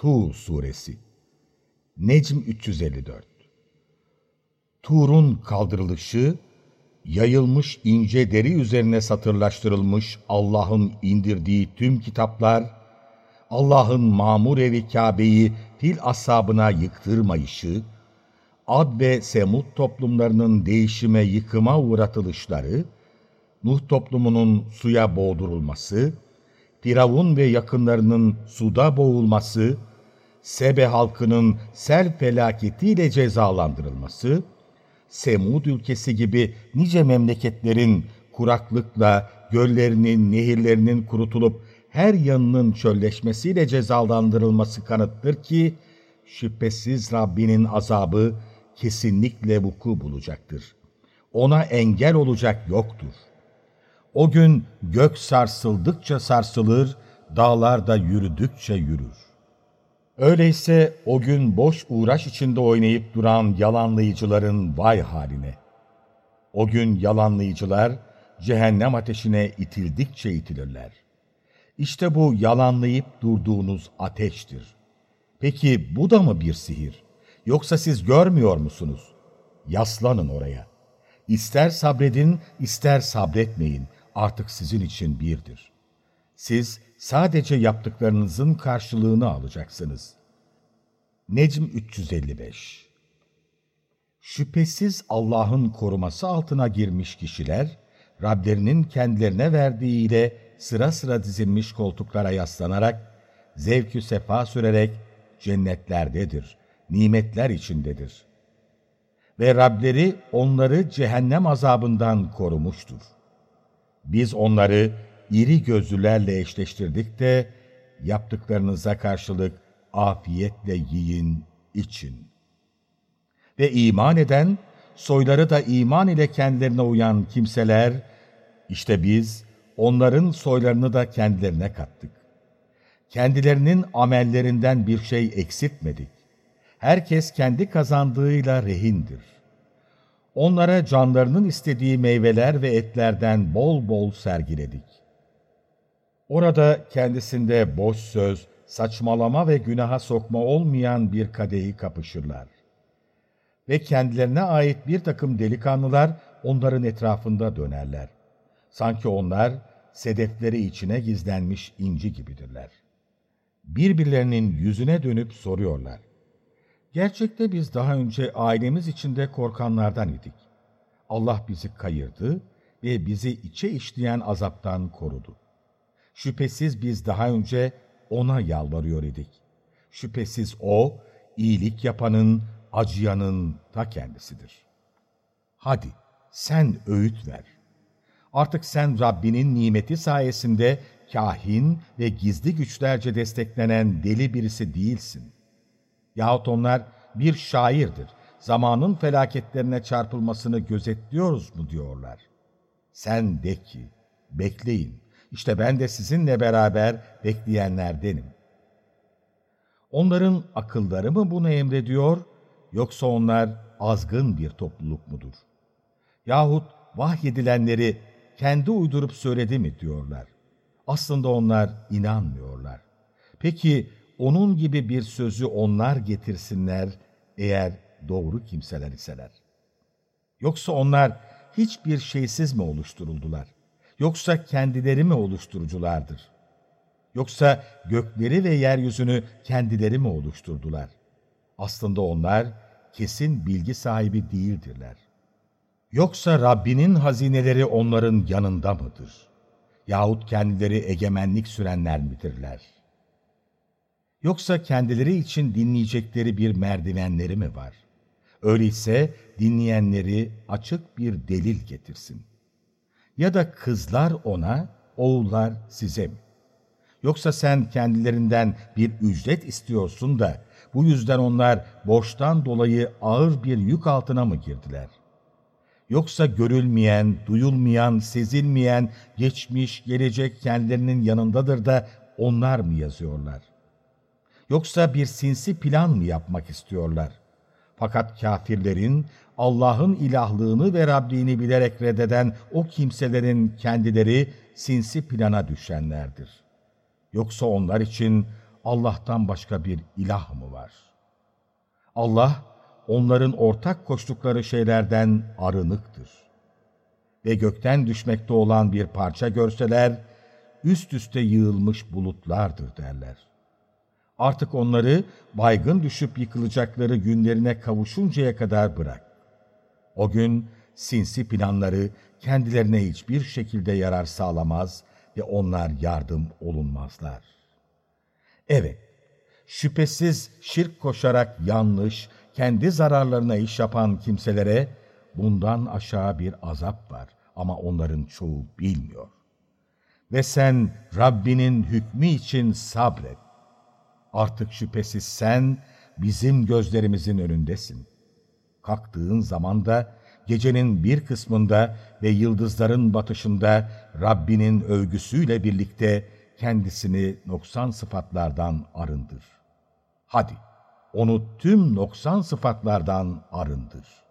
Tur Suresi Necm 354 Tur'un kaldırılışı, yayılmış ince deri üzerine satırlaştırılmış Allah'ın indirdiği tüm kitaplar, Allah'ın mamur evi Kabe'yi fil asabına yıktırmayışı, Ad ve Semud toplumlarının değişime yıkıma uğratılışları, Nuh toplumunun suya boğdurulması, Firavun ve yakınlarının suda boğulması, Sebe halkının sel felaketiyle cezalandırılması, Semud ülkesi gibi nice memleketlerin kuraklıkla göllerinin, nehirlerinin kurutulup her yanının çölleşmesiyle cezalandırılması kanıttır ki, şüphesiz Rabbinin azabı kesinlikle vuku bulacaktır. Ona engel olacak yoktur. O gün gök sarsıldıkça sarsılır, dağlar da yürüdükçe yürür. Öyleyse o gün boş uğraş içinde oynayıp duran yalanlayıcıların vay haline. O gün yalanlayıcılar cehennem ateşine itildikçe itilirler. İşte bu yalanlayıp durduğunuz ateştir. Peki bu da mı bir sihir? Yoksa siz görmüyor musunuz? Yaslanın oraya. İster sabredin, ister sabretmeyin. Artık sizin için birdir. Siz sadece yaptıklarınızın karşılığını alacaksınız. Necm 355 Şüphesiz Allah'ın koruması altına girmiş kişiler, Rablerinin kendilerine verdiğiyle sıra sıra dizilmiş koltuklara yaslanarak, zevkü sefa sürerek cennetlerdedir, nimetler içindedir. Ve Rableri onları cehennem azabından korumuştur. Biz onları iri gözlülerle eşleştirdik de yaptıklarınıza karşılık afiyetle yiyin, için. Ve iman eden, soyları da iman ile kendilerine uyan kimseler, işte biz onların soylarını da kendilerine kattık. Kendilerinin amellerinden bir şey eksiltmedik. Herkes kendi kazandığıyla rehindir. Onlara canlarının istediği meyveler ve etlerden bol bol sergiledik. Orada kendisinde boş söz, saçmalama ve günaha sokma olmayan bir kadehi kapışırlar. Ve kendilerine ait bir takım delikanlılar onların etrafında dönerler. Sanki onlar sedefleri içine gizlenmiş inci gibidirler. Birbirlerinin yüzüne dönüp soruyorlar. Gerçekte biz daha önce ailemiz içinde korkanlardan idik. Allah bizi kayırdı ve bizi içe işleyen azaptan korudu. Şüphesiz biz daha önce ona yalvarıyor idik. Şüphesiz o, iyilik yapanın, acıyanın ta kendisidir. Hadi sen öğüt ver. Artık sen Rabbinin nimeti sayesinde kahin ve gizli güçlerce desteklenen deli birisi değilsin. Yahut onlar bir şairdir, zamanın felaketlerine çarpılmasını gözetliyoruz mu diyorlar. Sen de ki, bekleyin, işte ben de sizinle beraber bekleyenlerdenim. Onların akılları mı bunu emrediyor, yoksa onlar azgın bir topluluk mudur? Yahut vahyedilenleri kendi uydurup söyledi mi diyorlar. Aslında onlar inanmıyorlar. Peki onun gibi bir sözü onlar getirsinler eğer doğru kimseler iseler. Yoksa onlar hiçbir şeysiz mi oluşturuldular? Yoksa kendileri mi oluşturuculardır? Yoksa gökleri ve yeryüzünü kendileri mi oluşturdular? Aslında onlar kesin bilgi sahibi değildirler. Yoksa Rabbinin hazineleri onların yanında mıdır? Yahut kendileri egemenlik sürenler midirler? Yoksa kendileri için dinleyecekleri bir merdivenleri mi var? Öyleyse dinleyenleri açık bir delil getirsin. Ya da kızlar ona, oğullar size mi? Yoksa sen kendilerinden bir ücret istiyorsun da bu yüzden onlar borçtan dolayı ağır bir yük altına mı girdiler? Yoksa görülmeyen, duyulmayan, sezilmeyen, geçmiş, gelecek kendilerinin yanındadır da onlar mı yazıyorlar? Yoksa bir sinsi plan mı yapmak istiyorlar? Fakat kafirlerin Allah'ın ilahlığını ve Rabbini bilerek reddeden o kimselerin kendileri sinsi plana düşenlerdir. Yoksa onlar için Allah'tan başka bir ilah mı var? Allah, onların ortak koştukları şeylerden arınıktır. Ve gökten düşmekte olan bir parça görseler, üst üste yığılmış bulutlardır derler. Artık onları baygın düşüp yıkılacakları günlerine kavuşuncaya kadar bırak. O gün sinsi planları kendilerine hiçbir şekilde yarar sağlamaz ve onlar yardım olunmazlar. Evet, şüphesiz şirk koşarak yanlış, kendi zararlarına iş yapan kimselere bundan aşağı bir azap var ama onların çoğu bilmiyor. Ve sen Rabbinin hükmü için sabret. Artık şüphesiz sen bizim gözlerimizin önündesin. Kalktığın zaman da gecenin bir kısmında ve yıldızların batışında Rabbinin övgüsüyle birlikte kendisini noksan sıfatlardan arındır. Hadi onu tüm noksan sıfatlardan arındır.''